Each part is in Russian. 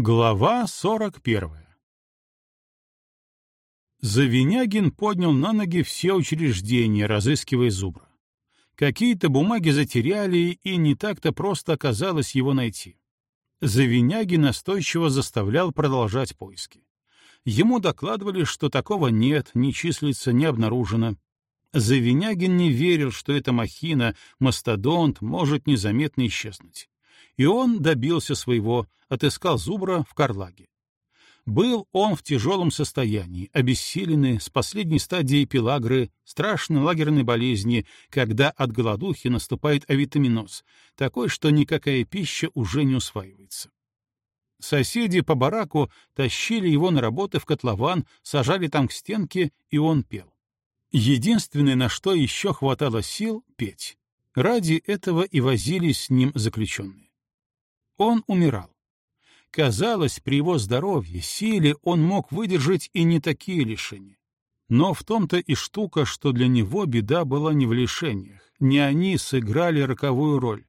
Глава сорок первая Завинягин поднял на ноги все учреждения, разыскивая зубра. Какие-то бумаги затеряли, и не так-то просто оказалось его найти. Завинягин настойчиво заставлял продолжать поиски. Ему докладывали, что такого нет, не числится, не обнаружено. Завинягин не верил, что эта махина, мастодонт, может незаметно исчезнуть. И он добился своего, отыскал Зубра в Карлаге. Был он в тяжелом состоянии, обессиленный, с последней стадией пелагры, страшной лагерной болезни, когда от голодухи наступает авитаминоз, такой, что никакая пища уже не усваивается. Соседи по бараку тащили его на работы в котлован, сажали там к стенке, и он пел. Единственное, на что еще хватало сил — петь. Ради этого и возились с ним заключенные. Он умирал. Казалось, при его здоровье, силе он мог выдержать и не такие лишения. Но в том-то и штука, что для него беда была не в лишениях, не они сыграли роковую роль.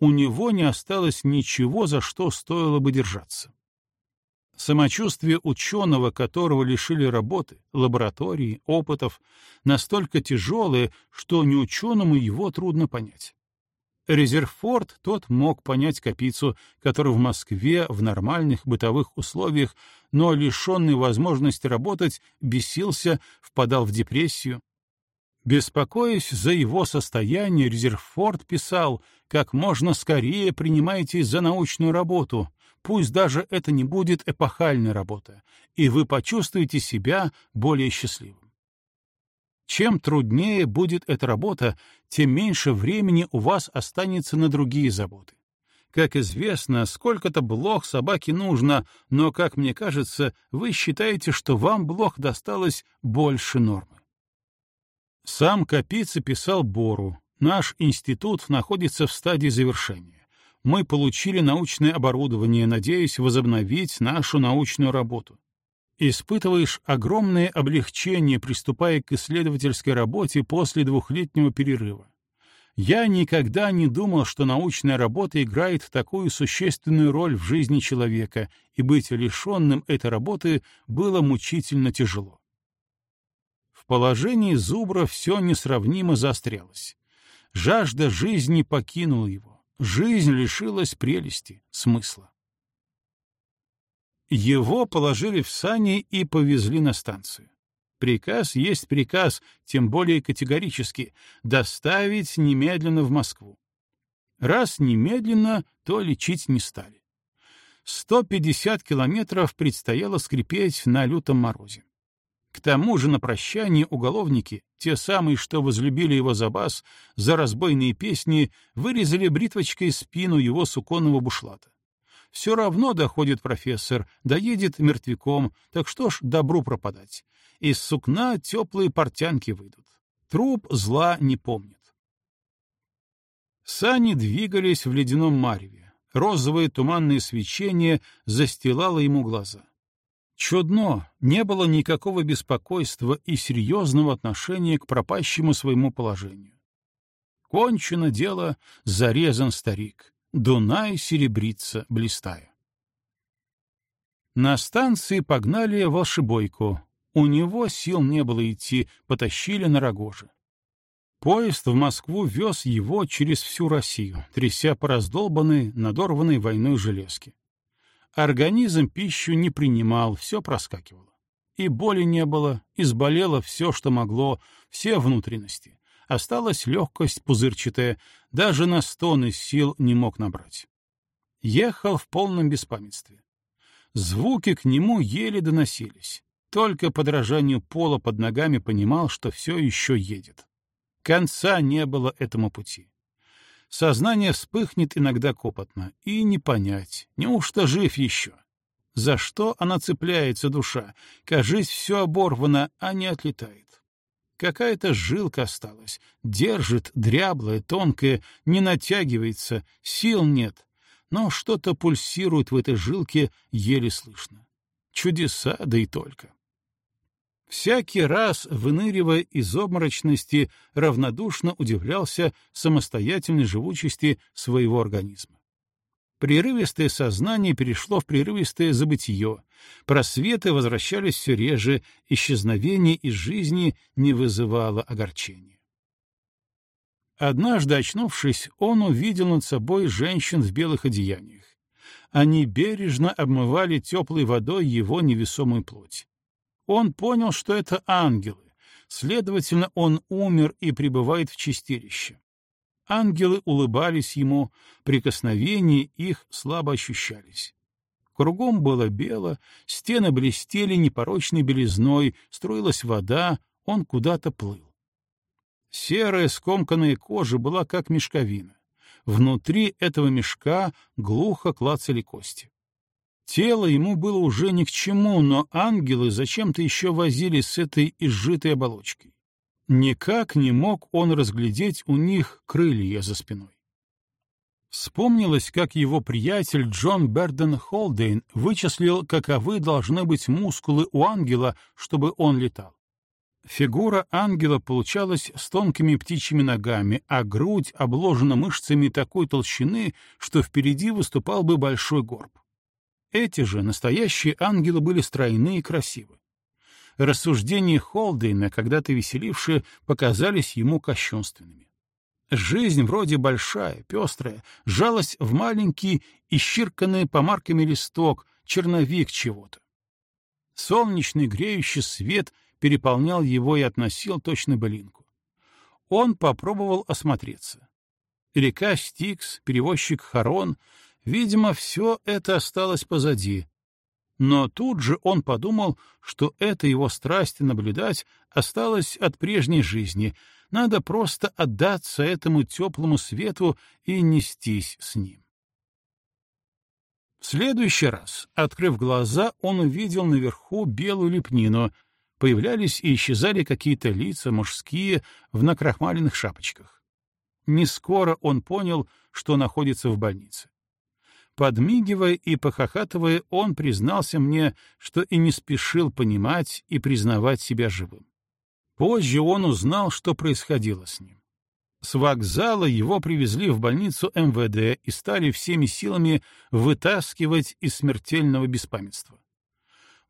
У него не осталось ничего, за что стоило бы держаться. Самочувствие ученого, которого лишили работы, лаборатории, опытов, настолько тяжелое, что не ученому его трудно понять. Резерфорд тот мог понять Капицу, который в Москве в нормальных бытовых условиях, но лишенный возможности работать, бесился, впадал в депрессию. Беспокоясь за его состояние, Резерфорд писал, как можно скорее принимайтесь за научную работу, пусть даже это не будет эпохальная работа, и вы почувствуете себя более счастливым. Чем труднее будет эта работа, тем меньше времени у вас останется на другие заботы. Как известно, сколько-то блох собаке нужно, но, как мне кажется, вы считаете, что вам блох досталось больше нормы. Сам Капица писал Бору. Наш институт находится в стадии завершения. Мы получили научное оборудование, надеясь возобновить нашу научную работу испытываешь огромное облегчение, приступая к исследовательской работе после двухлетнего перерыва. Я никогда не думал, что научная работа играет такую существенную роль в жизни человека, и быть лишенным этой работы было мучительно тяжело. В положении Зубра все несравнимо заострялось. Жажда жизни покинула его. Жизнь лишилась прелести, смысла. Его положили в сани и повезли на станцию. Приказ есть приказ, тем более категорически, доставить немедленно в Москву. Раз немедленно, то лечить не стали. 150 километров предстояло скрипеть на лютом морозе. К тому же на прощание уголовники, те самые, что возлюбили его за бас, за разбойные песни, вырезали бритвочкой спину его суконного бушлата. Все равно доходит профессор, доедет мертвяком, так что ж добру пропадать. Из сукна теплые портянки выйдут. Труп зла не помнит. Сани двигались в ледяном мареве. Розовое туманное свечение застилало ему глаза. Чудно, не было никакого беспокойства и серьезного отношения к пропащему своему положению. Кончено дело, зарезан старик. Дунай серебрится, блистая. На станции погнали волшебойку. У него сил не было идти, потащили на рогоже. Поезд в Москву вез его через всю Россию, тряся по раздолбанной, надорванной войной железке. Организм пищу не принимал, все проскакивало. И боли не было, изболело все, что могло, все внутренности. Осталась легкость пузырчатая, даже на стоны сил не мог набрать. Ехал в полном беспамятстве. Звуки к нему еле доносились. Только подражанию пола под ногами понимал, что все еще едет. Конца не было этому пути. Сознание вспыхнет иногда копотно, и не понять, неужто жив еще. За что она цепляется, душа? Кажись, все оборвано, а не отлетает. Какая-то жилка осталась, держит, дряблая, тонкая, не натягивается, сил нет, но что-то пульсирует в этой жилке, еле слышно. Чудеса, да и только. Всякий раз, выныривая из обморочности, равнодушно удивлялся самостоятельной живучести своего организма. Прерывистое сознание перешло в прерывистое забытие, просветы возвращались все реже, исчезновение из жизни не вызывало огорчения. Однажды, очнувшись, он увидел над собой женщин в белых одеяниях. Они бережно обмывали теплой водой его невесомую плоть. Он понял, что это ангелы, следовательно, он умер и пребывает в чистилище. Ангелы улыбались ему, прикосновения их слабо ощущались. Кругом было бело, стены блестели непорочной белизной, струилась вода, он куда-то плыл. Серая скомканная кожа была как мешковина. Внутри этого мешка глухо клацали кости. Тело ему было уже ни к чему, но ангелы зачем-то еще возились с этой изжитой оболочкой. Никак не мог он разглядеть у них крылья за спиной. Вспомнилось, как его приятель Джон Берден Холдейн вычислил, каковы должны быть мускулы у ангела, чтобы он летал. Фигура ангела получалась с тонкими птичьими ногами, а грудь обложена мышцами такой толщины, что впереди выступал бы большой горб. Эти же настоящие ангелы были стройны и красивы. Рассуждения Холдейна, когда-то веселившие, показались ему кощунственными. Жизнь вроде большая, пестрая, жалость в маленький, исчирканный помарками листок, черновик чего-то. Солнечный греющий свет — переполнял его и относил точно былинку. Он попробовал осмотреться. Река Стикс, перевозчик Харон, видимо, все это осталось позади. Но тут же он подумал, что эта его страсть наблюдать осталась от прежней жизни, надо просто отдаться этому теплому свету и нестись с ним. В следующий раз, открыв глаза, он увидел наверху белую лепнину, появлялись и исчезали какие-то лица мужские в накрахмаленных шапочках. Не скоро он понял, что находится в больнице. Подмигивая и похохатывая, он признался мне, что и не спешил понимать и признавать себя живым. Позже он узнал, что происходило с ним. С вокзала его привезли в больницу МВД и стали всеми силами вытаскивать из смертельного беспамятства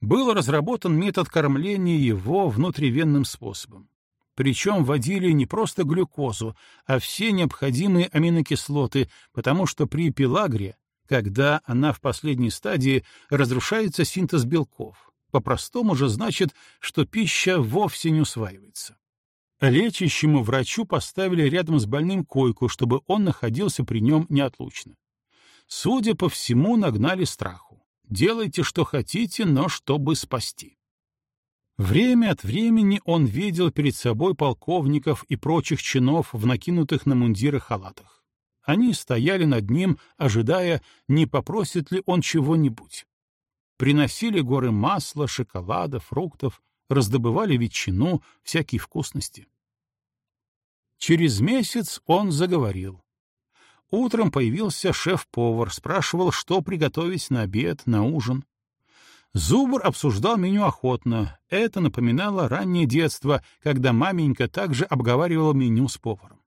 был разработан метод кормления его внутривенным способом. Причем вводили не просто глюкозу, а все необходимые аминокислоты, потому что при пелагре, когда она в последней стадии, разрушается синтез белков. По-простому же значит, что пища вовсе не усваивается. Лечащему врачу поставили рядом с больным койку, чтобы он находился при нем неотлучно. Судя по всему, нагнали страху. Делайте, что хотите, но чтобы спасти. Время от времени он видел перед собой полковников и прочих чинов в накинутых на мундиры халатах. Они стояли над ним, ожидая, не попросит ли он чего-нибудь. Приносили горы масла, шоколада, фруктов, раздобывали ветчину, всякие вкусности. Через месяц он заговорил. Утром появился шеф-повар, спрашивал, что приготовить на обед, на ужин. Зубр обсуждал меню охотно. Это напоминало раннее детство, когда маменька также обговаривала меню с поваром.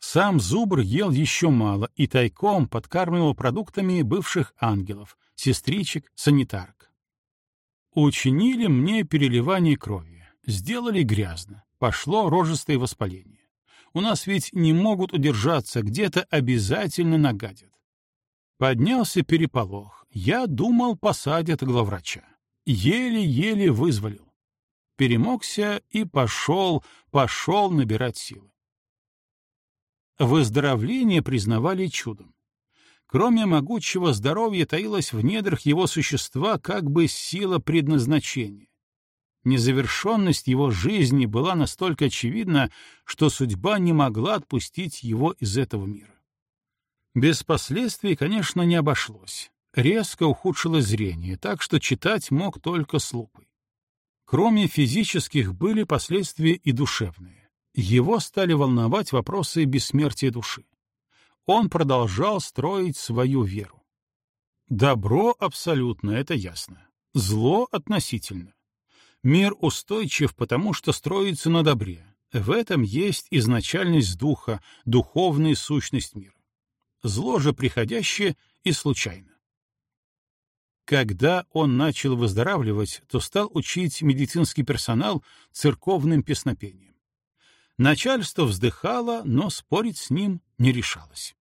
Сам Зубр ел еще мало и тайком подкармливал продуктами бывших ангелов, сестричек, санитарок. Учинили мне переливание крови. Сделали грязно. Пошло рожистое воспаление. У нас ведь не могут удержаться, где-то обязательно нагадят. Поднялся переполох. Я думал, посадят главврача. Еле-еле вызволил. Перемогся и пошел, пошел набирать силы. Выздоровление признавали чудом. Кроме могучего здоровья таилась в недрах его существа как бы сила предназначения. Незавершенность его жизни была настолько очевидна, что судьба не могла отпустить его из этого мира. Без последствий, конечно, не обошлось. Резко ухудшилось зрение, так что читать мог только с лупой. Кроме физических были последствия и душевные. Его стали волновать вопросы бессмертия души. Он продолжал строить свою веру. Добро абсолютно, это ясно. Зло относительно. Мир устойчив, потому что строится на добре. В этом есть изначальность духа, духовная сущность мира. зло же приходящее и случайно. Когда он начал выздоравливать, то стал учить медицинский персонал церковным песнопением. Начальство вздыхало, но спорить с ним не решалось.